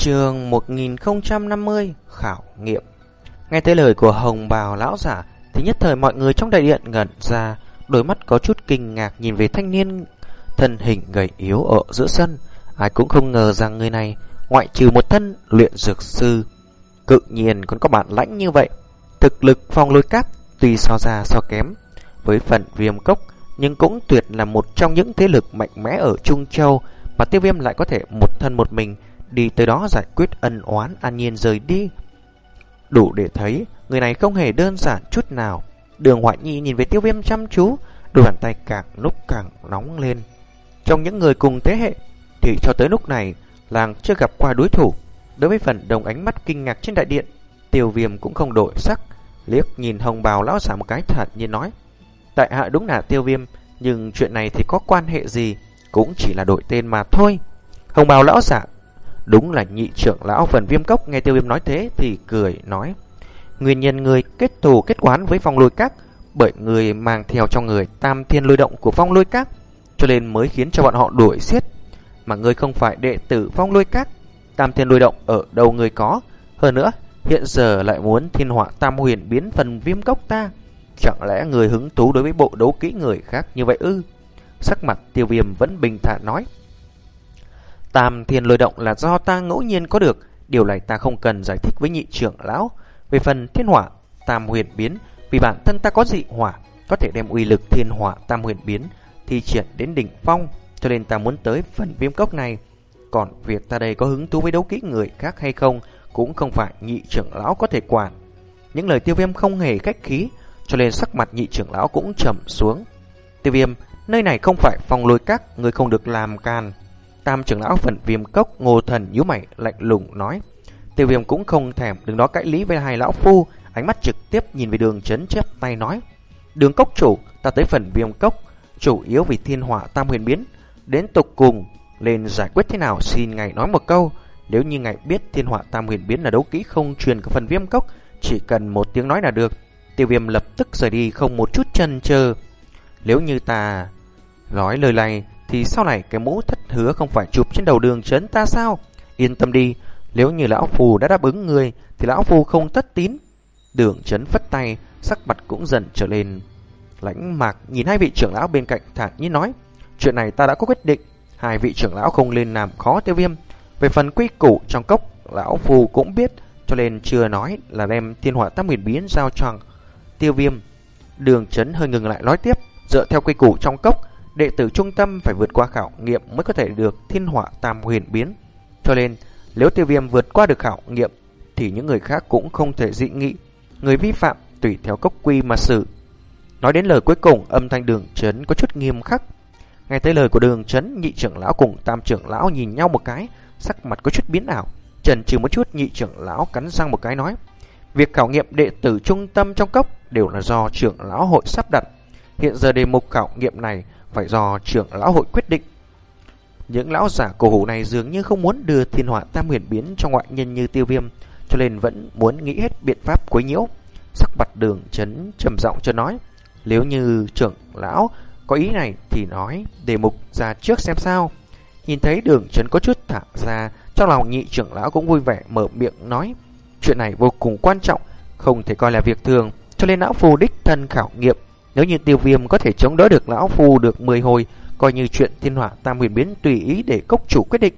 Trường 1050 Khảo nghiệm. Nghe thấy lời của Hồng Bào lão giả, Thì nhất thời mọi người trong đại điện ngẩn ra, Đôi mắt có chút kinh ngạc nhìn về thanh niên Thân hình gầy yếu ở giữa sân. Ai cũng không ngờ rằng người này, Ngoại trừ một thân luyện dược sư, Cự nhiên còn có bản lãnh như vậy. Thực lực phong lôi cát Tuy so ra so kém Với phần viêm cốc, Nhưng cũng tuyệt là một trong những thế lực mạnh mẽ ở Trung Châu, Mà tiêu viêm lại có thể một thân một mình Đi tới đó giải quyết ân oán an nhiên rời đi. Đủ để thấy, Người này không hề đơn giản chút nào. Đường Hoại Nhi nhìn về tiêu viêm chăm chú, Đôi bàn tay càng lúc càng nóng lên. Trong những người cùng thế hệ, Thì cho tới lúc này, Làng chưa gặp qua đối thủ. Đối với phần đồng ánh mắt kinh ngạc trên đại điện, Tiêu viêm cũng không đổi sắc, Liếc nhìn hồng bào lão giả một cái thật như nói, Tại hạ đúng là tiêu viêm, Nhưng chuyện này thì có quan hệ gì? Cũng chỉ là đổi tên mà thôi. Hồng bào lão giả Đúng là nhị trưởng lão phần viêm cốc, Nghe tiêu viêm nói thế thì cười, nói, Nguyên nhân người kết thù kết quán với phong lôi các, Bởi người mang theo trong người tam thiên lôi động của phong lôi các, Cho nên mới khiến cho bọn họ đuổi xiết Mà người không phải đệ tử phong lôi các, Tam thiên lôi động ở đâu người có? Hơn nữa, hiện giờ lại muốn thiên họa tam huyền biến phần viêm cốc ta, Chẳng lẽ người hứng thú đối với bộ đấu kỹ người khác như vậy ư? Sắc mặt tiêu viêm vẫn bình thản nói Tam thiên lôi động là do ta ngẫu nhiên có được, Điều này ta không cần giải thích với nhị trưởng lão. Về phần thiên hỏa, tam huyền biến, Vì bản thân ta có dị hỏa, Có thể đem uy lực thiên hỏa, tam huyền biến Thi triển đến đỉnh phong, Cho nên ta muốn tới phần viêm cốc này. Còn việc ta đây có hứng thú với đấu kỹ người khác hay không, Cũng không phải nhị trưởng lão có thể quản. Những lời tiêu viêm không hề khách khí, Cho nên sắc mặt nhị trưởng lão cũng trầm xuống. Tiêu viêm, Nơi này không phải phòng lôi các, Người không được làm can Tam trưởng lão phần viêm cốc ngô thần nhíu mày lạnh lùng nói. Tiêu viêm cũng không thèm đứng đó cãi lý với hai lão phu, ánh mắt trực tiếp nhìn về đường chấn chép tay nói. Đường cốc chủ, ta tới phần viêm cốc, chủ yếu vì thiên hỏa tam huyền biến. Đến tục cùng, lên giải quyết thế nào xin ngài nói một câu. Nếu như ngài biết thiên hỏa tam huyền biến là đấu kỹ không truyền của phần viêm cốc, chỉ cần một tiếng nói là được. Tiêu viêm lập tức rời đi không một chút chân chờ. Nếu như ta nói lời này thì sau này cái mũ thất hứa không phải chụp trên đầu đường chấn ta sao? Yên tâm đi, nếu như lão phù đã đáp ứng người thì lão phù không thất tín. Đường chấn phất tay, sắc mặt cũng dần trở lên. Lãnh mạc nhìn hai vị trưởng lão bên cạnh thản nhiên nói, chuyện này ta đã có quyết định, hai vị trưởng lão không lên làm khó tiêu viêm. Về phần quy củ trong cốc, lão phù cũng biết, cho nên chưa nói là đem thiên hỏa tam huyền biến giao cho tiêu viêm. Đường chấn hơi ngừng lại nói tiếp, dựa theo quy củ trong cốc, đệ tử trung tâm phải vượt qua khảo nghiệm mới có thể được thiên họa tam huyền biến. Cho nên, nếu tiêu viêm vượt qua được khảo nghiệm, thì những người khác cũng không thể dị nghị. Người vi phạm tùy theo cốc quy mà xử. Nói đến lời cuối cùng, âm thanh đường chấn có chút nghiêm khắc. Nghe tới lời của đường chấn, nhị trưởng lão cùng tam trưởng lão nhìn nhau một cái, sắc mặt có chút biến ảo. Trần trừ một chút nhị trưởng lão cắn răng một cái nói. Việc khảo nghiệm đệ tử trung tâm trong cốc đều là do trưởng lão hội sắp đặt. Hiện giờ đề mục khảo nghiệm này phải do trưởng lão hội quyết định. Những lão giả cổ hủ này dường như không muốn đưa thiên họa tam huyền biến cho ngoại nhân như tiêu viêm, cho nên vẫn muốn nghĩ hết biện pháp quấy nhiễu. Sắc mặt đường chấn trầm giọng cho nói, nếu như trưởng lão có ý này thì nói đề mục ra trước xem sao. Nhìn thấy đường chấn có chút thả ra, trong lòng nhị trưởng lão cũng vui vẻ mở miệng nói, chuyện này vô cùng quan trọng, không thể coi là việc thường, cho nên lão phù đích thân khảo nghiệm nếu như tiêu viêm có thể chống đỡ được lão phu được 10 hồi, coi như chuyện thiên hỏa tam huyền biến tùy ý để cốc chủ quyết định.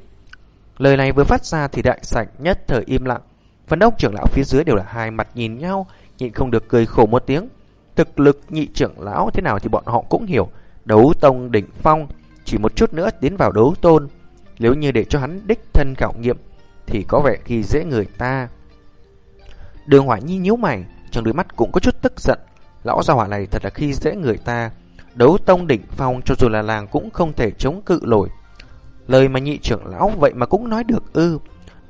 Lời này vừa phát ra thì đại sảnh nhất thời im lặng. Phần đông trưởng lão phía dưới đều là hai mặt nhìn nhau, nhịn không được cười khổ một tiếng. Thực lực nhị trưởng lão thế nào thì bọn họ cũng hiểu. Đấu tông đỉnh phong, chỉ một chút nữa tiến vào đấu tôn. Nếu như để cho hắn đích thân khảo nghiệm, thì có vẻ khi dễ người ta. Đường Hỏa Nhi nhíu mày, trong đôi mắt cũng có chút tức giận. Lão gia hỏa này thật là khi dễ người ta. Đấu tông đỉnh phong cho dù là làng cũng không thể chống cự nổi. Lời mà nhị trưởng lão vậy mà cũng nói được ư.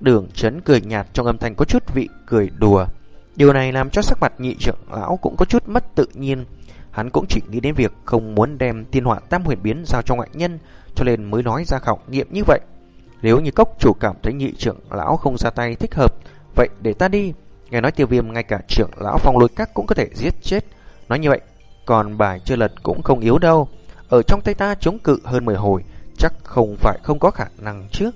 Đường chấn cười nhạt trong âm thanh có chút vị cười đùa. Điều này làm cho sắc mặt nhị trưởng lão cũng có chút mất tự nhiên. Hắn cũng chỉ nghĩ đến việc không muốn đem tiên họa tam huyền biến giao cho ngoại nhân, Cho nên mới nói ra khảo nghiệm như vậy. Nếu như cốc chủ cảm thấy nhị trưởng lão không ra tay thích hợp, Vậy để ta đi. Nghe nói tiêu viêm ngay cả trưởng lão phong lôi các cũng có thể giết chết. Nói như vậy, còn bài chưa lật cũng không yếu đâu. Ở trong tay ta chống cự hơn 10 hồi, chắc không phải không có khả năng chứ.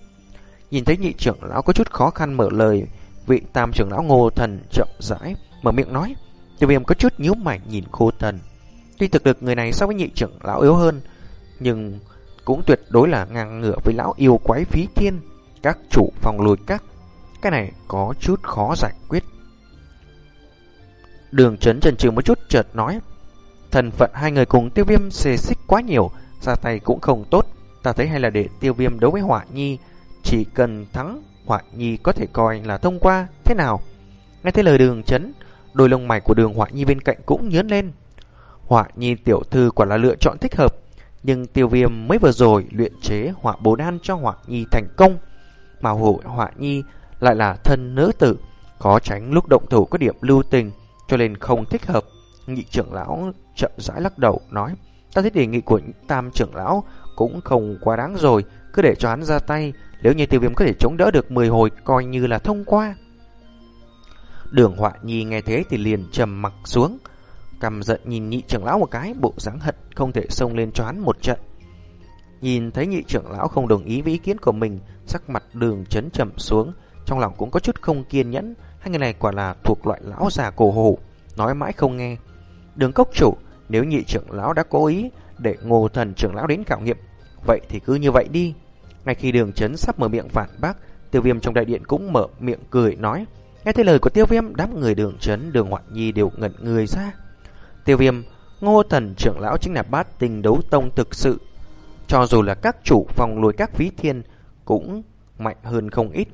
Nhìn thấy nhị trưởng lão có chút khó khăn mở lời, vị tam trưởng lão ngô thần chậm rãi, mở miệng nói. Tiêu viêm có chút nhíu mày nhìn khô thần. Tuy thực lực người này so với nhị trưởng lão yếu hơn, nhưng cũng tuyệt đối là ngang ngửa với lão yêu quái phí thiên, các chủ phòng lùi các. Cái này có chút khó giải quyết. Đường chấn trần trừ một chút chợt nói. Thần phận hai người cùng tiêu viêm xê xích quá nhiều, ra tay cũng không tốt. Ta thấy hay là để tiêu viêm đấu với họa nhi, chỉ cần thắng họa nhi có thể coi là thông qua, thế nào? Nghe thấy lời đường chấn, đôi lông mày của đường họa nhi bên cạnh cũng nhớn lên. Họa nhi tiểu thư quả là lựa chọn thích hợp, nhưng tiêu viêm mới vừa rồi luyện chế họa bố đan cho họa nhi thành công. Mà hội họa nhi lại là thân nữ tử, có tránh lúc động thủ có điểm lưu tình, cho nên không thích hợp. Nhị trưởng lão chậm rãi lắc đầu nói, ta thấy đề nghị của tam trưởng lão cũng không quá đáng rồi, cứ để cho hắn ra tay, nếu như tiêu viêm có thể chống đỡ được 10 hồi coi như là thông qua. Đường họa nhi nghe thế thì liền trầm mặc xuống, cầm giận nhìn nhị trưởng lão một cái, bộ dáng hận không thể xông lên cho hắn một trận. Nhìn thấy nhị trưởng lão không đồng ý với ý kiến của mình, sắc mặt đường chấn trầm xuống, trong lòng cũng có chút không kiên nhẫn, hai người này quả là thuộc loại lão già cổ hủ, nói mãi không nghe. Đường cốc chủ, nếu nhị trưởng lão đã cố ý để ngô thần trưởng lão đến khảo nghiệm, vậy thì cứ như vậy đi. Ngay khi đường chấn sắp mở miệng phản bác, tiêu viêm trong đại điện cũng mở miệng cười nói. Nghe thấy lời của tiêu viêm, đám người đường chấn, đường hoạn nhi đều ngẩn người ra. Tiêu viêm, ngô thần trưởng lão chính là bát tình đấu tông thực sự. Cho dù là các chủ phòng lùi các ví thiên cũng mạnh hơn không ít.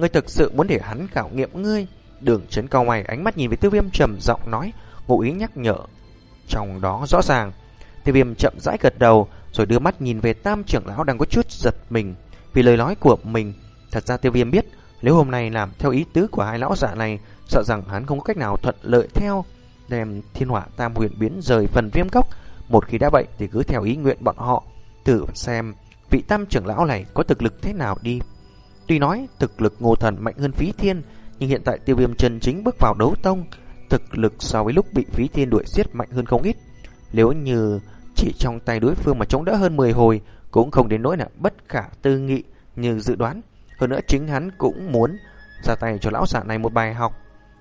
Ngươi thực sự muốn để hắn khảo nghiệm ngươi. Đường chấn cao mày ánh mắt nhìn về tiêu viêm trầm giọng nói, ngụ ý nhắc nhở. Trong đó rõ ràng, tiêu viêm chậm rãi gật đầu, rồi đưa mắt nhìn về tam trưởng lão đang có chút giật mình vì lời nói của mình. Thật ra tiêu viêm biết, nếu hôm nay làm theo ý tứ của hai lão giả này, sợ rằng hắn không có cách nào thuận lợi theo đem thiên hỏa tam huyền biến rời phần viêm cốc. Một khi đã vậy thì cứ theo ý nguyện bọn họ, tự xem vị tam trưởng lão này có thực lực thế nào đi. Tuy nói thực lực ngô thần mạnh hơn phí thiên, nhưng hiện tại tiêu viêm chân chính bước vào đấu tông, thực lực so với lúc bị phí thiên đuổi giết mạnh hơn không ít. Nếu như chỉ trong tay đối phương mà chống đỡ hơn 10 hồi, cũng không đến nỗi là bất khả tư nghị như dự đoán. Hơn nữa chính hắn cũng muốn ra tay cho lão giả này một bài học.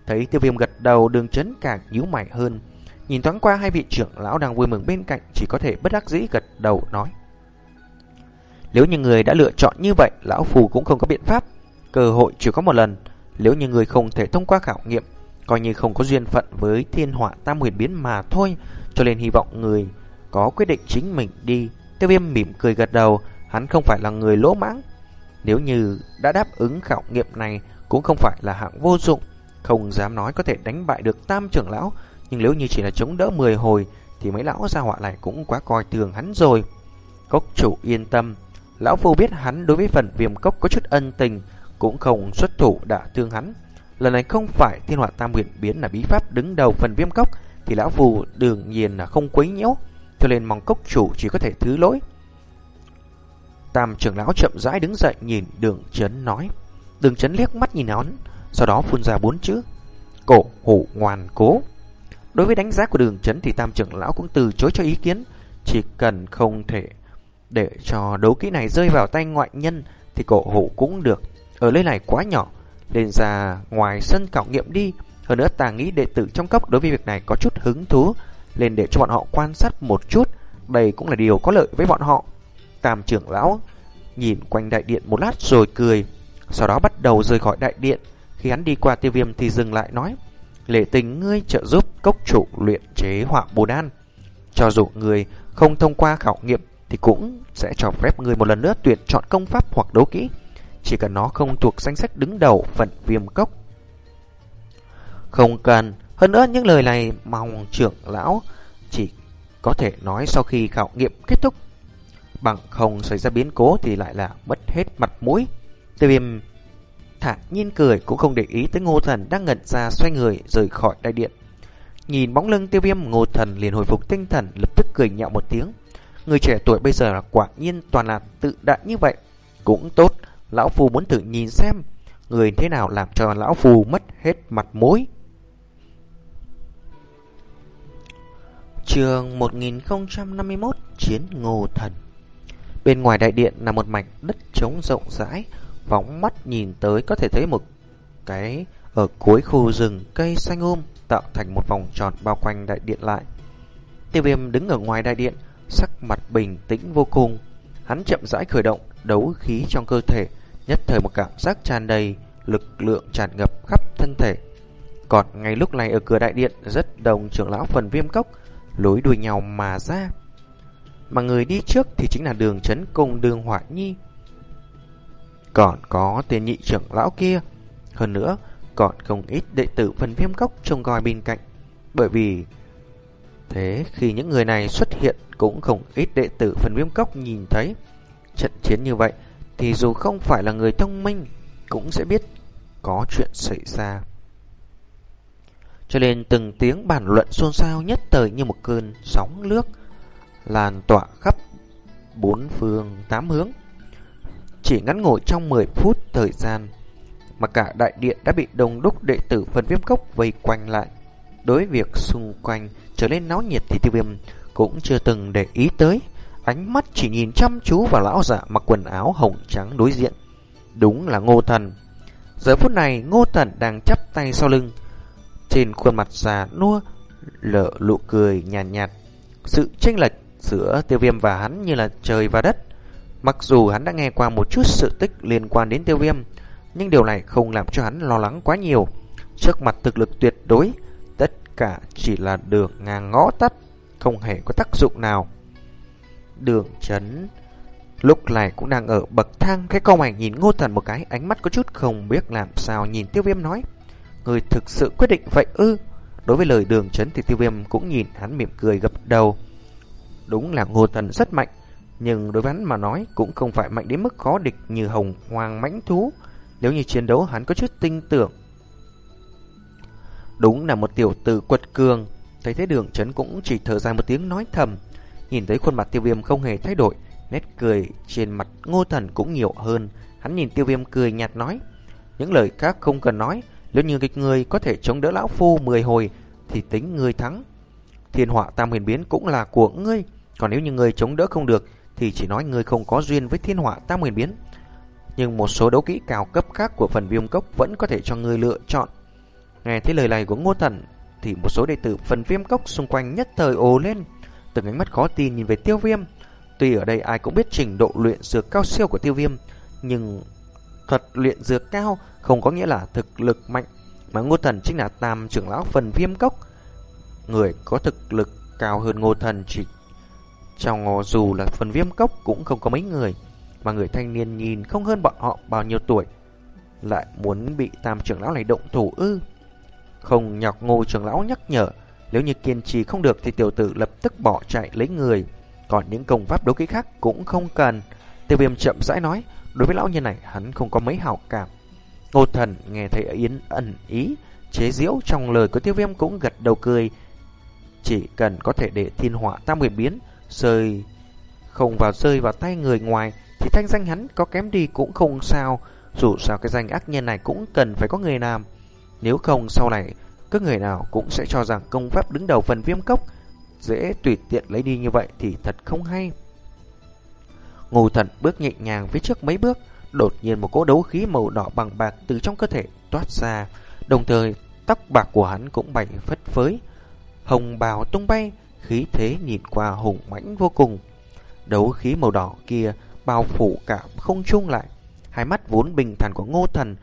Thấy tiêu viêm gật đầu đường chấn càng nhíu mày hơn. Nhìn thoáng qua hai vị trưởng lão đang vui mừng bên cạnh chỉ có thể bất đắc dĩ gật đầu nói. Nếu như người đã lựa chọn như vậy, lão phù cũng không có biện pháp. Cơ hội chỉ có một lần. Nếu như người không thể thông qua khảo nghiệm, coi như không có duyên phận với thiên họa tam huyền biến mà thôi. Cho nên hy vọng người có quyết định chính mình đi. Tiêu viêm mỉm cười gật đầu, hắn không phải là người lỗ mãng. Nếu như đã đáp ứng khảo nghiệm này, cũng không phải là hạng vô dụng. Không dám nói có thể đánh bại được tam trưởng lão, nhưng nếu như chỉ là chống đỡ 10 hồi, thì mấy lão gia họa này cũng quá coi thường hắn rồi. Cốc chủ yên tâm, lão phu biết hắn đối với phần viêm cốc có chút ân tình, cũng không xuất thủ đả thương hắn. Lần này không phải thiên họa tam huyền biến là bí pháp đứng đầu phần viêm cốc, thì lão phu đương nhiên là không quấy nhiễu, cho nên mong cốc chủ chỉ có thể thứ lỗi. Tam trưởng lão chậm rãi đứng dậy nhìn đường chấn nói. Đường chấn liếc mắt nhìn hắn, sau đó phun ra bốn chữ. Cổ hủ ngoan cố. Đối với đánh giá của đường chấn thì tam trưởng lão cũng từ chối cho ý kiến. Chỉ cần không thể để cho đấu kỹ này rơi vào tay ngoại nhân thì cổ hủ cũng được. Ở nơi này quá nhỏ, lên ra ngoài sân khảo nghiệm đi. Hơn nữa ta nghĩ đệ tử trong cấp đối với việc này có chút hứng thú, lên để cho bọn họ quan sát một chút. Đây cũng là điều có lợi với bọn họ. Tam trưởng lão nhìn quanh đại điện một lát rồi cười, sau đó bắt đầu rời khỏi đại điện. Khi hắn đi qua tiêu viêm thì dừng lại nói, lệ tình ngươi trợ giúp cốc chủ luyện chế họa bồ đan. Cho dù người không thông qua khảo nghiệm thì cũng sẽ cho phép người một lần nữa tuyển chọn công pháp hoặc đấu kỹ. Chỉ cần nó không thuộc danh sách đứng đầu phần viêm cốc. Không cần, hơn nữa những lời này mong trưởng lão chỉ có thể nói sau khi khảo nghiệm kết thúc. Bằng không xảy ra biến cố thì lại là mất hết mặt mũi. Tiêu viêm thản nhiên cười cũng không để ý tới ngô thần đang ngẩn ra xoay người rời khỏi đại điện. Nhìn bóng lưng tiêu viêm ngô thần liền hồi phục tinh thần lập tức cười nhạo một tiếng. Người trẻ tuổi bây giờ là quả nhiên toàn là tự đại như vậy. Cũng tốt, lão phu muốn thử nhìn xem người thế nào làm cho lão phu mất hết mặt mũi. Trường 1051 Chiến Ngô Thần Bên ngoài đại điện là một mảnh đất trống rộng rãi Phóng mắt nhìn tới có thể thấy một cái ở cuối khu rừng cây xanh um tạo thành một vòng tròn bao quanh đại điện lại. Tiêu viêm đứng ở ngoài đại điện, sắc mặt bình tĩnh vô cùng. Hắn chậm rãi khởi động đấu khí trong cơ thể, nhất thời một cảm giác tràn đầy, lực lượng tràn ngập khắp thân thể. Còn ngay lúc này ở cửa đại điện rất đông trưởng lão phần viêm cốc lối đuôi nhau mà ra. Mà người đi trước thì chính là đường chấn cùng đường hỏa nhi. Còn có tiền nhị trưởng lão kia. Hơn nữa, còn không ít đệ tử phần viêm cốc trông coi bên cạnh. Bởi vì thế khi những người này xuất hiện cũng không ít đệ tử phần viêm cốc nhìn thấy trận chiến như vậy, thì dù không phải là người thông minh cũng sẽ biết có chuyện xảy ra. Cho nên từng tiếng bàn luận xôn xao nhất thời như một cơn sóng nước lan tỏa khắp bốn phương tám hướng. Chỉ ngắn ngủi trong 10 phút thời gian mà cả đại điện đã bị đông đúc đệ tử phần viêm cốc vây quanh lại. Đối việc xung quanh trở nên náo nhiệt thì tiêu viêm cũng chưa từng để ý tới. Ánh mắt chỉ nhìn chăm chú vào lão giả mặc quần áo hồng trắng đối diện. Đúng là ngô thần. Giờ phút này ngô thần đang chắp tay sau lưng. Trên khuôn mặt già nua lở lụ cười nhàn nhạt, nhạt. Sự chênh lệch giữa tiêu viêm và hắn như là trời và đất. Mặc dù hắn đã nghe qua một chút sự tích liên quan đến tiêu viêm, nhưng điều này không làm cho hắn lo lắng quá nhiều. Trước mặt thực lực tuyệt đối, cả chỉ là đường ngang ngõ tắt, không hề có tác dụng nào. Đường chấn lúc này cũng đang ở bậc thang, cái câu mày nhìn ngô thần một cái, ánh mắt có chút không biết làm sao nhìn tiêu viêm nói. Người thực sự quyết định vậy ư? Đối với lời đường chấn thì tiêu viêm cũng nhìn hắn mỉm cười gập đầu. Đúng là ngô thần rất mạnh, nhưng đối với hắn mà nói cũng không phải mạnh đến mức khó địch như hồng hoàng mãnh thú. Nếu như chiến đấu hắn có chút tinh tưởng. Đúng là một tiểu tử quật cường, thấy thế đường chấn cũng chỉ thở dài một tiếng nói thầm. Nhìn thấy khuôn mặt tiêu viêm không hề thay đổi, nét cười trên mặt ngô thần cũng nhiều hơn. Hắn nhìn tiêu viêm cười nhạt nói, những lời khác không cần nói, nếu như kịch người có thể chống đỡ lão phu 10 hồi thì tính người thắng. Thiên họa tam huyền biến cũng là của ngươi, còn nếu như người chống đỡ không được thì chỉ nói người không có duyên với thiên họa tam huyền biến. Nhưng một số đấu kỹ cao cấp khác của phần viêm cốc vẫn có thể cho người lựa chọn. Nghe thấy lời này của Ngô Thần thì một số đệ tử phần viêm cốc xung quanh nhất thời ồ lên, từng ánh mắt khó tin nhìn về Tiêu Viêm. Tuy ở đây ai cũng biết trình độ luyện dược cao siêu của Tiêu Viêm, nhưng thuật luyện dược cao không có nghĩa là thực lực mạnh, mà Ngô Thần chính là tam trưởng lão phần viêm cốc. Người có thực lực cao hơn Ngô Thần chỉ trong dù là phần viêm cốc cũng không có mấy người, mà người thanh niên nhìn không hơn bọn họ bao nhiêu tuổi, lại muốn bị tam trưởng lão này động thủ ư. Không nhọc ngô trưởng lão nhắc nhở, nếu như kiên trì không được thì tiểu tử lập tức bỏ chạy lấy người, còn những công pháp đấu kỹ khác cũng không cần. Tiêu viêm chậm rãi nói, đối với lão nhân này hắn không có mấy hảo cảm. Ngô thần nghe thấy Yến ẩn ý, chế diễu trong lời của tiêu viêm cũng gật đầu cười. Chỉ cần có thể để thiên họa tam nguyệt biến, rơi không vào rơi vào tay người ngoài, thì thanh danh hắn có kém đi cũng không sao. Dù sao cái danh ác nhân này cũng cần phải có người làm. Nếu không sau này, các người nào cũng sẽ cho rằng công pháp đứng đầu phần viêm cốc dễ tùy tiện lấy đi như vậy thì thật không hay. Ngô thần bước nhẹ nhàng phía trước mấy bước, đột nhiên một cỗ đấu khí màu đỏ bằng bạc từ trong cơ thể toát ra, đồng thời tóc bạc của hắn cũng bay phất phới. Hồng bào tung bay, khí thế nhìn qua hùng mãnh vô cùng. Đấu khí màu đỏ kia bao phủ cả không trung lại. Hai mắt vốn bình thản của ngô thần,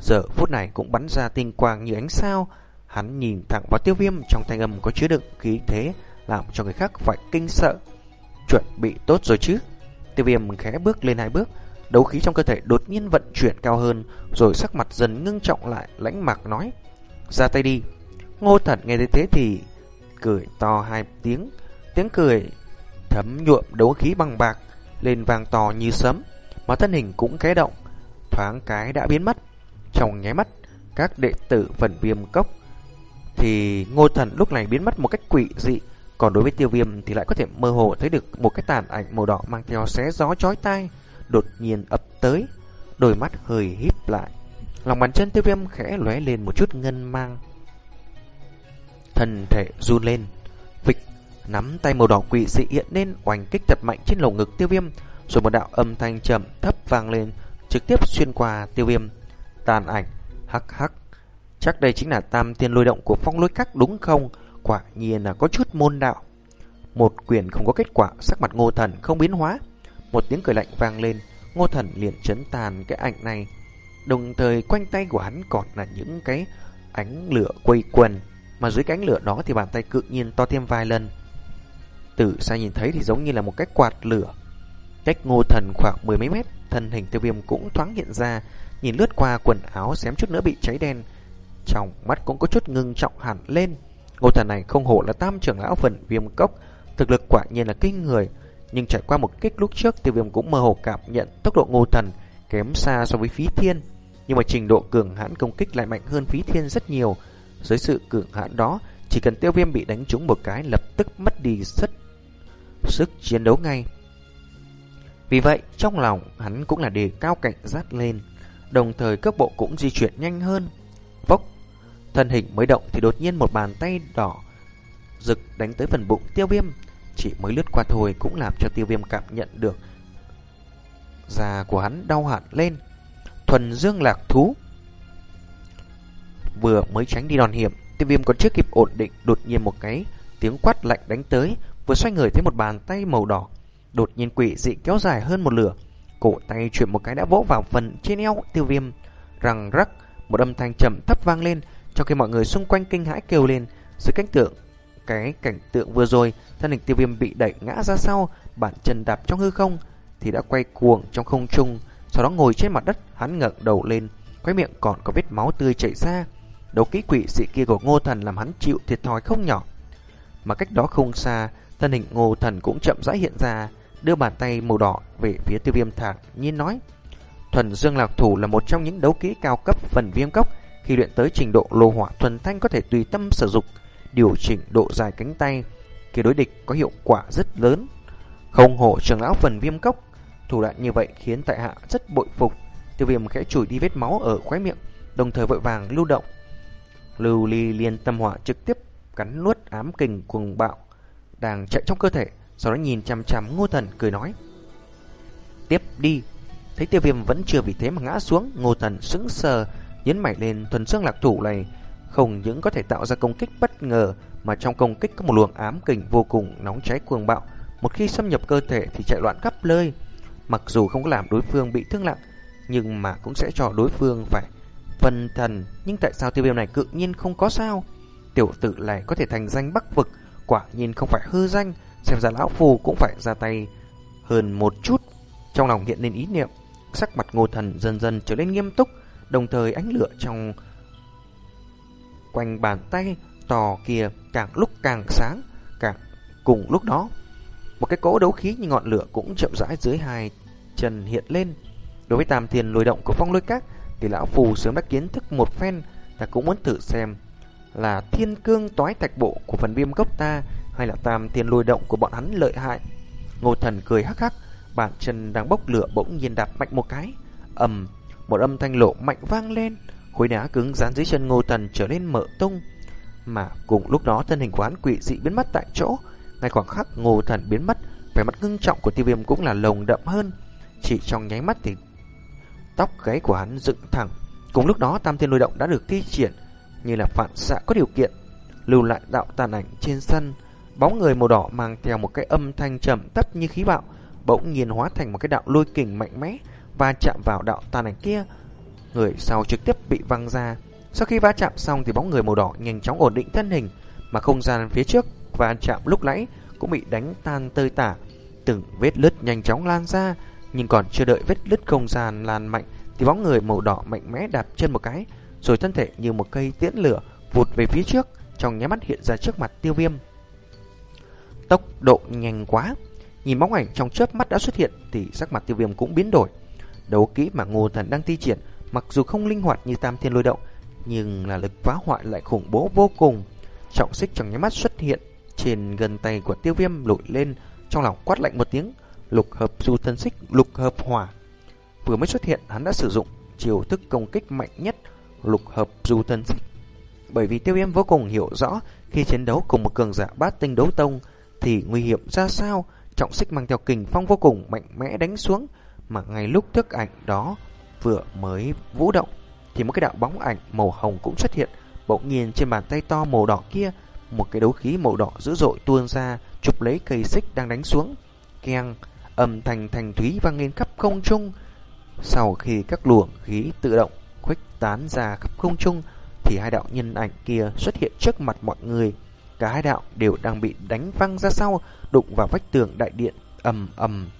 giờ phút này cũng bắn ra tinh quang như ánh sao. Hắn nhìn thẳng vào tiêu viêm trong thanh âm có chứa đựng khí thế, làm cho người khác phải kinh sợ. Chuẩn bị tốt rồi chứ? Tiêu viêm khẽ bước lên hai bước, đấu khí trong cơ thể đột nhiên vận chuyển cao hơn, rồi sắc mặt dần ngưng trọng lại, lãnh mạc nói. Ra tay đi. Ngô thần nghe thấy thế thì cười to hai tiếng, tiếng cười thấm nhuộm đấu khí bằng bạc, lên vàng to như sấm, mà thân hình cũng khẽ động, thoáng cái đã biến mất. Trong nháy mắt, các đệ tử phần viêm cốc thì ngô thần lúc này biến mất một cách quỷ dị, còn đối với tiêu viêm thì lại có thể mơ hồ thấy được một cái tàn ảnh màu đỏ mang theo xé gió chói tai, đột nhiên ập tới, đôi mắt hơi híp lại. Lòng bàn chân tiêu viêm khẽ lóe lên một chút ngân mang. Thân thể run lên, vịch Nắm tay màu đỏ quỷ dị hiện lên oanh kích thật mạnh trên lồng ngực tiêu viêm, rồi một đạo âm thanh trầm thấp vang lên, trực tiếp xuyên qua tiêu viêm. Tàn ảnh, hắc hắc. Chắc đây chính là tam tiên lôi động của phong lôi các đúng không? Quả nhiên là có chút môn đạo. Một quyền không có kết quả, sắc mặt ngô thần không biến hóa. Một tiếng cười lạnh vang lên, ngô thần liền chấn tàn cái ảnh này. Đồng thời quanh tay của hắn còn là những cái ánh lửa quây quần, mà dưới cánh lửa đó thì bàn tay cự nhiên to thêm vài lần. Từ xa nhìn thấy thì giống như là một cái quạt lửa. Cách ngô thần khoảng mười mấy mét, thân hình tiêu viêm cũng thoáng hiện ra, nhìn lướt qua quần áo xém chút nữa bị cháy đen. Trong mắt cũng có chút ngưng trọng hẳn lên. Ngô thần này không hổ là tam trưởng lão phần viêm cốc, thực lực quả nhiên là kinh người. Nhưng trải qua một kích lúc trước, tiêu viêm cũng mơ hồ cảm nhận tốc độ ngô thần kém xa so với phí thiên. Nhưng mà trình độ cường hãn công kích lại mạnh hơn phí thiên rất nhiều. Dưới sự cường hãn đó, chỉ cần tiêu viêm bị đánh trúng một cái lập tức mất đi rất sức chiến đấu ngay. Vì vậy, trong lòng hắn cũng là đề cao cảnh giác lên, đồng thời cấp bộ cũng di chuyển nhanh hơn. Vốc, thân hình mới động thì đột nhiên một bàn tay đỏ rực đánh tới phần bụng tiêu viêm. Chỉ mới lướt qua thôi cũng làm cho tiêu viêm cảm nhận được da của hắn đau hẳn lên. Thuần dương lạc thú. Vừa mới tránh đi đòn hiểm, tiêu viêm còn chưa kịp ổn định, đột nhiên một cái tiếng quát lạnh đánh tới, vừa xoay người thấy một bàn tay màu đỏ Đột nhiên quỷ dị kéo dài hơn một lửa Cổ tay chuyển một cái đã vỗ vào phần trên eo tiêu viêm. Rằng rắc, Một âm thanh trầm thấp vang lên, cho khi mọi người xung quanh kinh hãi kêu lên. Dưới cảnh tượng, Cái cảnh tượng vừa rồi, Thân hình tiêu viêm bị đẩy ngã ra sau Bản chân đạp trong hư không, Thì đã quay cuồng trong không trung, Sau đó ngồi trên mặt đất, Hắn ngẩng đầu lên Quay miệng còn có vết máu tươi chảy ra. Đấu kỹ quỷ dị kia của ngô thần làm hắn chịu thiệt thòi không nhỏ. Mà cách đó không xa, Thân hình ngô thần cũng chậm rãi hiện ra đưa bàn tay màu đỏ về phía tiêu viêm thản nhiên nói. Thuần Dương Lạc Thủ là một trong những đấu kỹ cao cấp phần viêm cốc, khi luyện tới trình độ lô hỏa thuần thanh có thể tùy tâm sử dụng, điều chỉnh độ dài cánh tay, khi đối địch có hiệu quả rất lớn. Không hổ trường lão phần viêm cốc, thủ đoạn như vậy khiến tại hạ rất bội phục. Tiêu viêm khẽ chùi đi vết máu ở khóe miệng, đồng thời vội vàng lưu động. Lưu ly liên tâm hỏa trực tiếp cắn nuốt ám kình cuồng bạo đang chạy trong cơ thể, sau đó nhìn chằm chằm ngô thần, cười nói. Tiếp đi. Thấy tiêu viêm vẫn chưa vì thế mà ngã xuống, Ngô thần sững sờ, Nhấn mạnh lên thuần xương lạc thủ này. Không những có thể tạo ra công kích bất ngờ, Mà trong công kích có một luồng ám kình vô cùng nóng cháy cuồng bạo. Một khi xâm nhập cơ thể thì chạy loạn khắp nơi. Mặc dù không có làm đối phương bị thương nặng, Nhưng mà cũng sẽ cho đối phương phải phân thần. Nhưng tại sao tiêu viêm này cự nhiên không có sao? Tiểu tử này có thể thành danh bắc vực, Quả nhiên không phải hư danh. Xem ra lão phù cũng phải ra tay hơn một chút. Trong lòng hiện lên ý niệm, sắc mặt ngô thần dần dần trở nên nghiêm túc, đồng thời ánh lửa trong quanh bàn tay tò kia càng lúc càng sáng, càng cùng lúc đó. Một cái cỗ đấu khí như ngọn lửa cũng chậm rãi dưới hai chân hiện lên. Đối với tàm thiền lùi động của phong lôi các thì lão phù sớm đã kiến thức một phen, ta cũng muốn thử xem là thiên cương toái thạch bộ của phần viêm gốc ta hay là tam thiên lôi động của bọn hắn lợi hại. Ngô thần cười hắc hắc, bàn chân đang bốc lửa bỗng nhiên đạp mạnh một cái. ầm, một âm thanh lộ mạnh vang lên, khối đá cứng dán dưới chân Ngô thần trở nên mở tung. Mà cùng lúc đó thân hình quán quỷ dị biến mất tại chỗ, ngay khoảng khắc Ngô thần biến mất, vẻ mặt ngưng trọng của tiêu viêm cũng là lồng đậm hơn. Chỉ trong nháy mắt thì tóc gáy của hắn dựng thẳng. Cùng lúc đó tam thiên lôi động đã được thi triển như là phản xạ có điều kiện, lưu lại đạo tàn ảnh trên sân. Bóng người màu đỏ mang theo một cái âm thanh trầm thấp như khí bạo, bỗng nhiên hóa thành một cái đạo lôi kình mạnh mẽ và chạm vào đạo tàn ảnh kia. Người sau trực tiếp bị văng ra. Sau khi va chạm xong thì bóng người màu đỏ nhanh chóng ổn định thân hình, mà không gian phía trước va chạm lúc nãy cũng bị đánh tan tơi tả. Từng vết lứt nhanh chóng lan ra, nhưng còn chưa đợi vết lứt không gian lan mạnh thì bóng người màu đỏ mạnh mẽ đạp chân một cái, rồi thân thể như một cây tiễn lửa vụt về phía trước, trong nháy mắt hiện ra trước mặt tiêu viêm. Tốc độ nhanh quá. Nhìn bóng ảnh trong chớp mắt đã xuất hiện Thì sắc mặt tiêu viêm cũng biến đổi. Đấu kỹ mà ngô thần đang thi triển, Mặc dù không linh hoạt như tam thiên lôi động, Nhưng là lực phá hoại lại khủng bố vô cùng. Trọng xích trong nháy mắt xuất hiện, Trên gần tay của tiêu viêm lội lên, Trong lòng quát lạnh một tiếng, Lục hợp du thân xích, lục hợp hỏa. Vừa mới xuất hiện, hắn đã sử dụng Chiều thức công kích mạnh nhất, Lục hợp du thân xích. Bởi vì tiêu viêm vô cùng hiểu rõ Khi chiến đấu cùng một cường giả bát tinh đấu tông thì nguy hiểm ra sao? Trọng xích mang theo kình phong vô cùng mạnh mẽ đánh xuống, mà ngay lúc thức ảnh đó, vừa mới vũ động thì một cái đạo bóng ảnh màu hồng cũng xuất hiện, bỗng nhiên trên bàn tay to màu đỏ kia, một cái đấu khí màu đỏ dữ dội tuôn ra, chụp lấy cây xích đang đánh xuống. Keng, âm thanh thành thúy vang lên khắp không trung. Sau khi các luồng khí tự động khuếch tán ra khắp không trung thì hai đạo nhân ảnh kia xuất hiện trước mặt mọi người. Cả hai đạo đều đang bị đánh văng ra sau, đụng vào vách tường đại điện ầm ầm.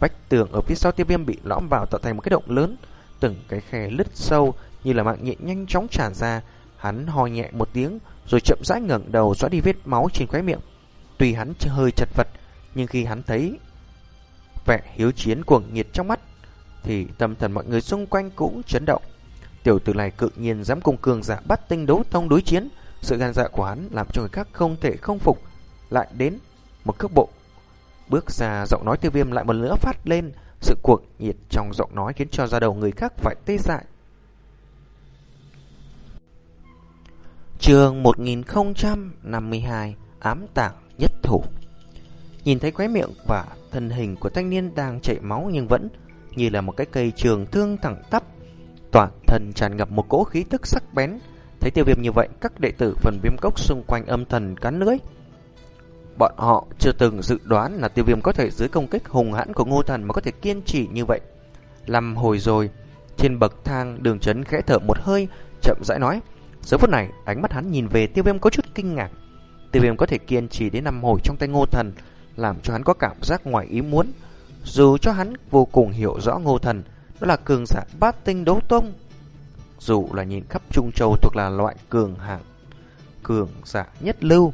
Vách tường ở phía sau tiêu viêm bị lõm vào tạo thành một cái động lớn, từng cái khe lứt sâu như là mạng nhện nhanh chóng tràn ra. Hắn ho nhẹ một tiếng rồi chậm rãi ngẩng đầu xóa đi vết máu trên khóe miệng. Tuy hắn hơi chật vật, nhưng khi hắn thấy vẻ hiếu chiến cuồng nhiệt trong mắt thì tâm thần mọi người xung quanh cũng chấn động. Tiểu tử này cự nhiên dám cùng cường giả bắt tinh đấu thông đối chiến, sự gan dạ của hắn làm cho người khác không thể không phục. Lại đến một cước bộ Bước ra giọng nói tiêu viêm lại một nữa phát lên Sự cuồng nhiệt trong giọng nói khiến cho ra đầu người khác phải tê dại Trường 1052 Ám tảng nhất thủ Nhìn thấy khóe miệng và thân hình của thanh niên đang chảy máu nhưng vẫn như là một cái cây trường thương thẳng tắp. Toàn thân tràn ngập một cỗ khí tức sắc bén. Thấy tiêu viêm như vậy, các đệ tử phần viêm cốc xung quanh âm thần cắn lưỡi. Bọn họ chưa từng dự đoán là tiêu viêm có thể dưới công kích hùng hãn của ngô thần mà có thể kiên trì như vậy. Lầm hồi rồi, trên bậc thang đường chấn khẽ thở một hơi, chậm rãi nói. Giờ phút này, ánh mắt hắn nhìn về tiêu viêm có chút kinh ngạc. Tiêu viêm có thể kiên trì đến năm hồi trong tay ngô thần, làm cho hắn có cảm giác ngoài ý muốn. Dù cho hắn vô cùng hiểu rõ ngô thần, đó là cường giả bát tinh đấu tông. Dù là nhìn khắp Trung Châu thuộc là loại cường hạng, cường giả nhất lưu.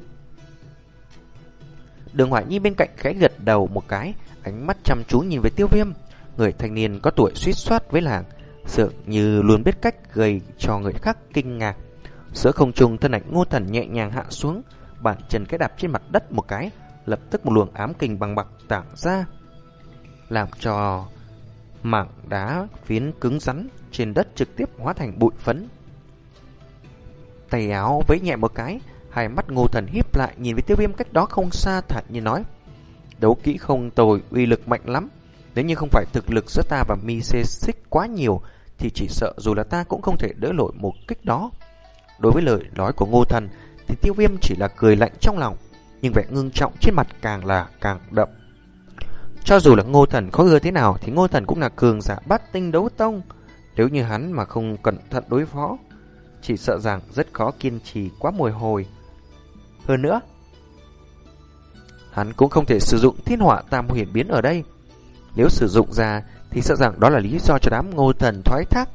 Đường Hoài Nhi bên cạnh khẽ gật đầu một cái, ánh mắt chăm chú nhìn về tiêu viêm. Người thanh niên có tuổi suýt soát với làng, dường như luôn biết cách gây cho người khác kinh ngạc. Giữa không trung thân ảnh ngô thần nhẹ nhàng hạ xuống, bàn chân cái đạp trên mặt đất một cái, lập tức một luồng ám kình bằng bạc tảng ra, làm cho mảng đá phiến cứng rắn trên đất trực tiếp hóa thành bụi phấn. Tay áo vẫy nhẹ một cái, hai mắt ngô thần híp lại nhìn với tiêu viêm cách đó không xa thản như nói. Đấu kỹ không tồi, uy lực mạnh lắm. Nếu như không phải thực lực giữa ta và mi xê xích quá nhiều, thì chỉ sợ dù là ta cũng không thể đỡ nổi một kích đó. Đối với lời nói của ngô thần, thì tiêu viêm chỉ là cười lạnh trong lòng nhưng vẻ ngưng trọng trên mặt càng là càng đậm. Cho dù là ngô thần khó ưa thế nào thì ngô thần cũng là cường giả bát tinh đấu tông. Nếu như hắn mà không cẩn thận đối phó, chỉ sợ rằng rất khó kiên trì quá mồi hồi. Hơn nữa, hắn cũng không thể sử dụng thiên họa tam huyền biến ở đây. Nếu sử dụng ra thì sợ rằng đó là lý do cho đám ngô thần thoái thác.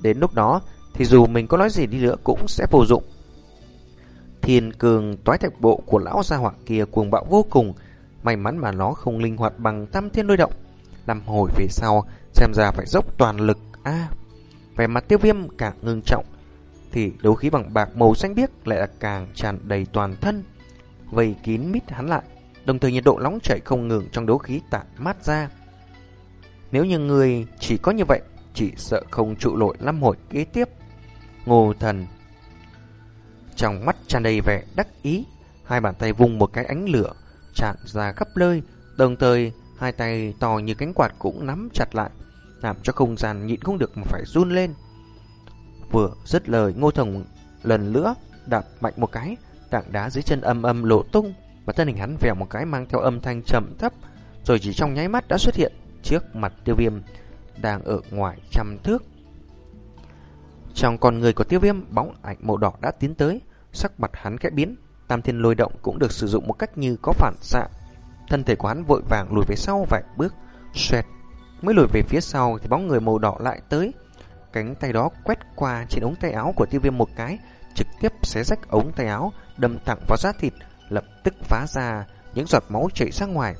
Đến lúc đó thì dù mình có nói gì đi nữa cũng sẽ vô dụng. Thiên cường toái thạch bộ của lão gia hỏa kia cuồng bạo vô cùng, may mắn mà nó không linh hoạt bằng tam thiên lôi động. Làm hồi về sau, xem ra phải dốc toàn lực. a à, về mặt tiêu viêm càng ngưng trọng, thì đấu khí bằng bạc màu xanh biếc lại là càng tràn đầy toàn thân, vây kín mít hắn lại, đồng thời nhiệt độ nóng chảy không ngừng trong đấu khí tản mát ra. Nếu như người chỉ có như vậy, chỉ sợ không trụ nổi lâm hồi kế tiếp. Ngô thần trong mắt tràn đầy vẻ đắc ý, hai bàn tay vùng một cái ánh lửa tràn ra khắp nơi, đồng thời hai tay to như cánh quạt cũng nắm chặt lại, làm cho không gian nhịn không được mà phải run lên. Vừa dứt lời, Ngô Thần lần nữa đạp mạnh một cái, tảng đá dưới chân âm âm lộ tung và thân hình hắn vèo một cái mang theo âm thanh trầm thấp, rồi chỉ trong nháy mắt đã xuất hiện trước mặt Tiêu Viêm đang ở ngoài trăm thước. Trong con người của tiêu viêm, bóng ảnh màu đỏ đã tiến tới, sắc mặt hắn khẽ biến, tam thiên lôi động cũng được sử dụng một cách như có phản xạ. Thân thể của hắn vội vàng lùi về sau vài bước, xoẹt. Mới lùi về phía sau thì bóng người màu đỏ lại tới. Cánh tay đó quét qua trên ống tay áo của tiêu viêm một cái, trực tiếp xé rách ống tay áo, đâm thẳng vào da thịt, lập tức phá ra những giọt máu chảy ra ngoài.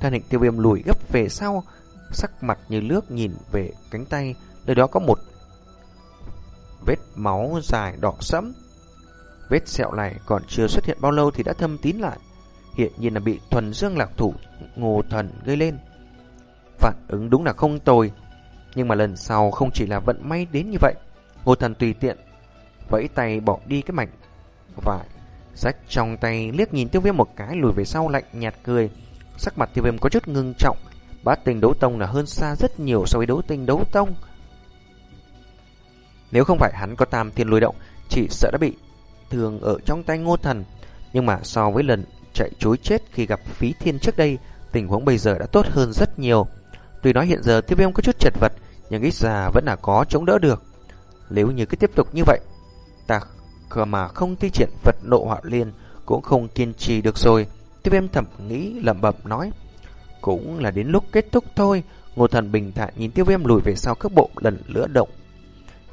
Thân hình tiêu viêm lùi gấp về sau, sắc mặt như nước nhìn về cánh tay, nơi đó có một vết máu dài đỏ sẫm. Vết sẹo này còn chưa xuất hiện bao lâu thì đã thâm tín lại, hiện nhiên là bị thuần dương lạc thủ ngô thần gây lên. Phản ứng đúng là không tồi, nhưng mà lần sau không chỉ là vận may đến như vậy. Ngô thần tùy tiện, vẫy tay bỏ đi cái mảnh vải, rách trong tay liếc nhìn tiêu viêm một cái lùi về sau lạnh nhạt cười. Sắc mặt tiêu viêm có chút ngưng trọng, bát tình đấu tông là hơn xa rất nhiều so với đấu tinh đấu tông. Nếu không phải hắn có tam thiên lôi động, chỉ sợ đã bị thường ở trong tay ngô thần. Nhưng mà so với lần chạy chối chết khi gặp phí thiên trước đây, tình huống bây giờ đã tốt hơn rất nhiều. Tuy nói hiện giờ tiêu viêm có chút chật vật, nhưng ít ra vẫn là có chống đỡ được. Nếu như cứ tiếp tục như vậy, ta mà không thi triển vật nộ họa liên cũng không kiên trì được rồi. Tiêu viêm thầm nghĩ lẩm bẩm nói. Cũng là đến lúc kết thúc thôi. Ngô thần bình thản nhìn tiêu viêm lùi về sau cước bộ lần lửa động.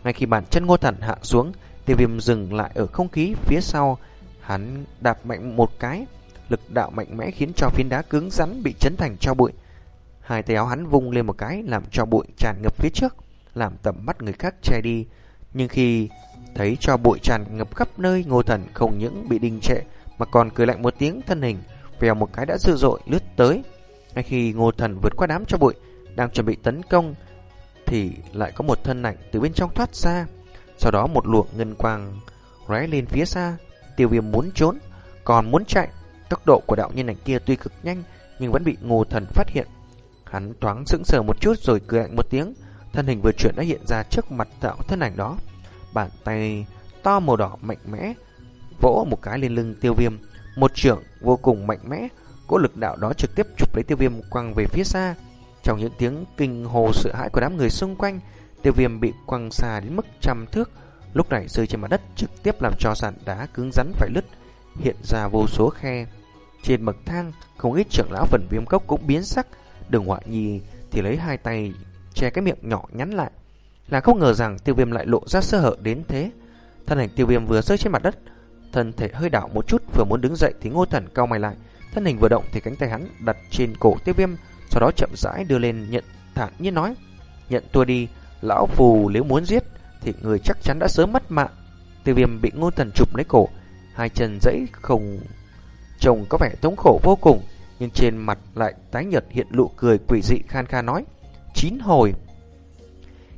Ngay khi bàn chân ngô thần hạ xuống, tiêu viêm dừng lại ở không khí phía sau. Hắn đạp mạnh một cái, lực đạo mạnh mẽ khiến cho phiến đá cứng rắn bị chấn thành cho bụi. Hai tay áo hắn vung lên một cái làm cho bụi tràn ngập phía trước, làm tầm mắt người khác che đi. Nhưng khi thấy cho bụi tràn ngập khắp nơi, ngô thần không những bị đình trệ mà còn cười lạnh một tiếng thân hình, vèo một cái đã dữ dội lướt tới. Ngay khi ngô thần vượt qua đám cho bụi, đang chuẩn bị tấn công, thì lại có một thân ảnh từ bên trong thoát ra. Sau đó một luồng ngân quang rẽ lên phía xa, tiêu viêm muốn trốn, còn muốn chạy. Tốc độ của đạo nhân ảnh kia tuy cực nhanh, nhưng vẫn bị ngô thần phát hiện. Hắn thoáng sững sờ một chút rồi cười lạnh một tiếng, thân hình vừa chuyển đã hiện ra trước mặt đạo thân ảnh đó. Bàn tay to màu đỏ mạnh mẽ vỗ một cái lên lưng tiêu viêm, một trưởng vô cùng mạnh mẽ, cỗ lực đạo đó trực tiếp chụp lấy tiêu viêm quăng về phía xa. Trong những tiếng kinh hồ sợ hãi của đám người xung quanh, tiêu viêm bị quăng xa đến mức trăm thước, lúc này rơi trên mặt đất trực tiếp làm cho sàn đá cứng rắn phải lứt, hiện ra vô số khe. Trên bậc thang, không ít trưởng lão phần viêm cốc cũng biến sắc, đường họa nhi thì lấy hai tay che cái miệng nhỏ nhắn lại. Là không ngờ rằng tiêu viêm lại lộ ra sơ hở đến thế. Thân hình tiêu viêm vừa rơi trên mặt đất, thân thể hơi đảo một chút vừa muốn đứng dậy thì ngô thần cao mày lại. Thân hình vừa động thì cánh tay hắn đặt trên cổ tiêu viêm, sau đó chậm rãi đưa lên nhận thản nhiên nói. Nhận tua đi, lão phù nếu muốn giết thì người chắc chắn đã sớm mất mạng. Tiêu viêm bị ngô thần chụp lấy cổ, hai chân dẫy không trông có vẻ thống khổ vô cùng, nhưng trên mặt lại tái nhợt hiện nụ cười quỷ dị khan kha nói. Chín hồi.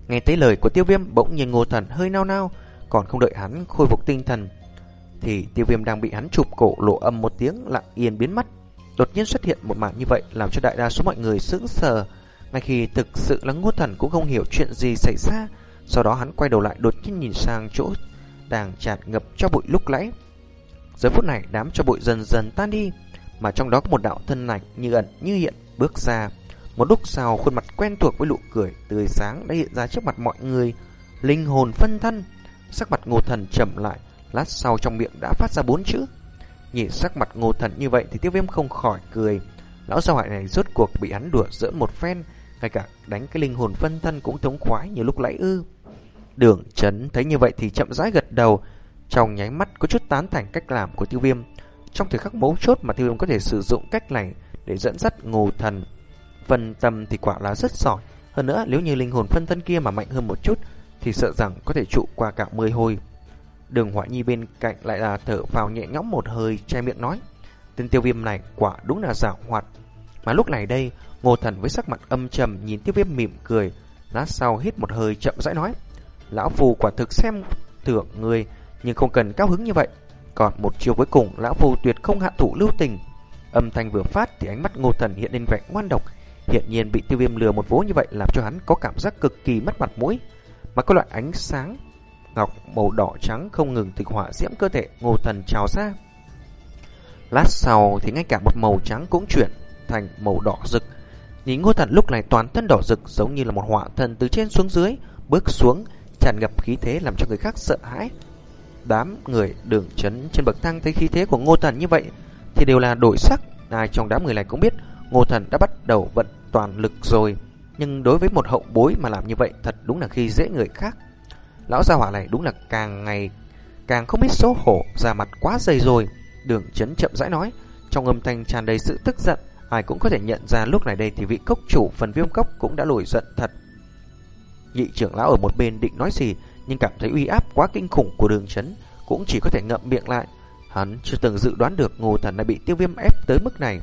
Nghe thấy lời của tiêu viêm bỗng nhiên ngô thần hơi nao nao, còn không đợi hắn khôi phục tinh thần. Thì tiêu viêm đang bị hắn chụp cổ lộ âm một tiếng lặng yên biến mất. Đột nhiên xuất hiện một màn như vậy làm cho đại đa số mọi người sững sờ. Ngay khi thực sự là ngô thần cũng không hiểu chuyện gì xảy ra. Sau đó hắn quay đầu lại đột nhiên nhìn sang chỗ đang tràn ngập cho bụi lúc lẫy. Giờ phút này đám cho bụi dần dần tan đi, mà trong đó có một đạo thân ảnh như ẩn như hiện bước ra. Một lúc sau khuôn mặt quen thuộc với nụ cười tươi sáng đã hiện ra trước mặt mọi người. Linh hồn phân thân, sắc mặt ngô thần chậm lại, lát sau trong miệng đã phát ra bốn chữ. Nhìn sắc mặt ngô thần như vậy thì tiêu viêm không khỏi cười. Lão sao hại này rốt cuộc bị hắn đùa giỡn một phen, ngay cả đánh cái linh hồn phân thân cũng thống khoái như lúc nãy ư. Đường chấn thấy như vậy thì chậm rãi gật đầu, trong nháy mắt có chút tán thành cách làm của tiêu viêm. Trong thời khắc mấu chốt mà tiêu viêm có thể sử dụng cách này để dẫn dắt ngô thần. Phân tâm thì quả là rất giỏi. Hơn nữa nếu như linh hồn phân thân kia mà mạnh hơn một chút thì sợ rằng có thể trụ qua cả 10 hồi. Đường Họa Nhi bên cạnh lại là thở vào nhẹ nhõm một hơi che miệng nói. Tên tiêu viêm này quả đúng là giả hoạt. Mà lúc này đây, Ngô Thần với sắc mặt âm trầm nhìn tiêu viêm mỉm cười. Lát sau hít một hơi chậm rãi nói. Lão Phù quả thực xem thưởng người, nhưng không cần cao hứng như vậy. Còn một chiều cuối cùng, Lão Phù tuyệt không hạ thủ lưu tình. Âm thanh vừa phát thì ánh mắt Ngô Thần hiện lên vẻ ngoan độc. Hiện nhiên bị tiêu viêm lừa một vố như vậy làm cho hắn có cảm giác cực kỳ mất mặt mũi. Mà có loại ánh sáng ngọc màu đỏ trắng không ngừng tịch hỏa diễm cơ thể ngô thần trào ra. Lát sau thì ngay cả một màu trắng cũng chuyển thành màu đỏ rực. Nhìn ngô thần lúc này toàn thân đỏ rực giống như là một họa thần từ trên xuống dưới, bước xuống, tràn ngập khí thế làm cho người khác sợ hãi. Đám người đường chấn trên bậc thang thấy khí thế của ngô thần như vậy thì đều là đổi sắc. Ai trong đám người này cũng biết ngô thần đã bắt đầu vận toàn lực rồi. Nhưng đối với một hậu bối mà làm như vậy thật đúng là khi dễ người khác. Lão gia hỏa này đúng là càng ngày càng không biết xấu hổ, ra mặt quá dày rồi. Đường chấn chậm rãi nói, trong âm thanh tràn đầy sự tức giận, ai cũng có thể nhận ra lúc này đây thì vị cốc chủ phần viêm cốc cũng đã nổi giận thật. Nhị trưởng lão ở một bên định nói gì, nhưng cảm thấy uy áp quá kinh khủng của đường chấn, cũng chỉ có thể ngậm miệng lại. Hắn chưa từng dự đoán được Ngô Thần đã bị tiêu viêm ép tới mức này.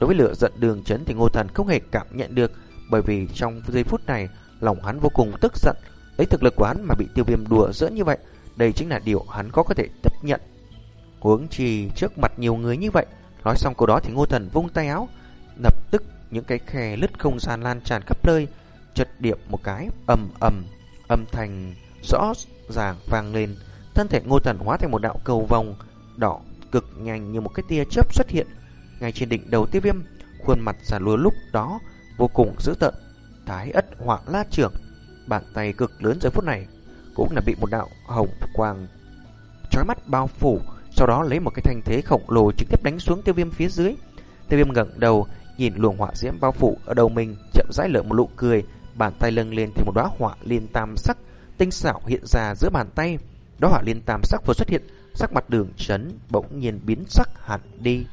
Đối với lửa giận đường chấn thì Ngô Thần không hề cảm nhận được, bởi vì trong giây phút này, lòng hắn vô cùng tức giận, Lấy thực lực của hắn mà bị tiêu viêm đùa giỡn như vậy, đây chính là điều hắn có có thể chấp nhận. Huống chi trước mặt nhiều người như vậy, nói xong câu đó thì ngô thần vung tay áo, lập tức những cái khe lứt không gian lan tràn khắp nơi, chật điệp một cái, ầm ầm, âm thanh rõ ràng vang lên. Thân thể ngô thần hóa thành một đạo cầu vòng đỏ cực nhanh như một cái tia chớp xuất hiện ngay trên đỉnh đầu tiêu viêm. Khuôn mặt già lúa lúc đó vô cùng dữ tợn. Thái ất họa la trưởng. Bàn tay cực lớn giờ phút này cũng là bị một đạo hồng quang chói mắt bao phủ. Sau đó lấy một cái thanh thế khổng lồ trực tiếp đánh xuống tiêu viêm phía dưới. Tiêu viêm ngẩng đầu, nhìn luồng hỏa diễm bao phủ ở đầu mình, chậm rãi lở một nụ cười, bàn tay lưng lên thì một đóa hỏa liên tam sắc tinh xảo hiện ra giữa bàn tay đóa hỏa liên tam sắc vừa xuất hiện, sắc mặt đường chấn bỗng nhiên biến sắc hẳn đi